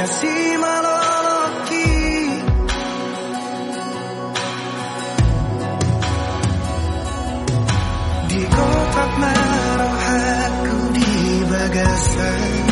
encima lo aquí digo tak merah aku di bagasan.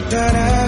da da da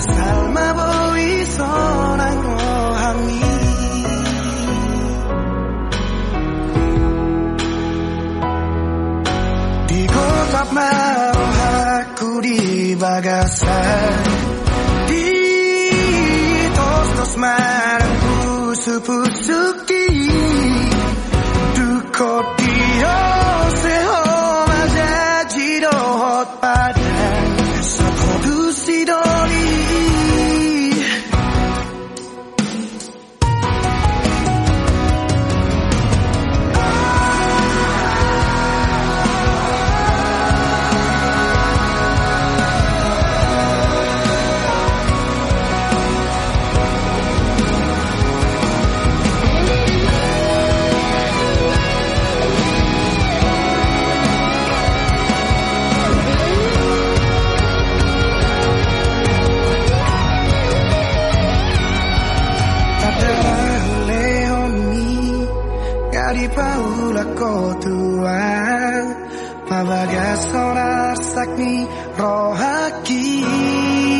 삶아 보이소 난고함이 Digotak mau aku di bagasan Ditos-tos dia Kau Ma baga sonar sakni rohaki